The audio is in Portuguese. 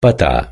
pata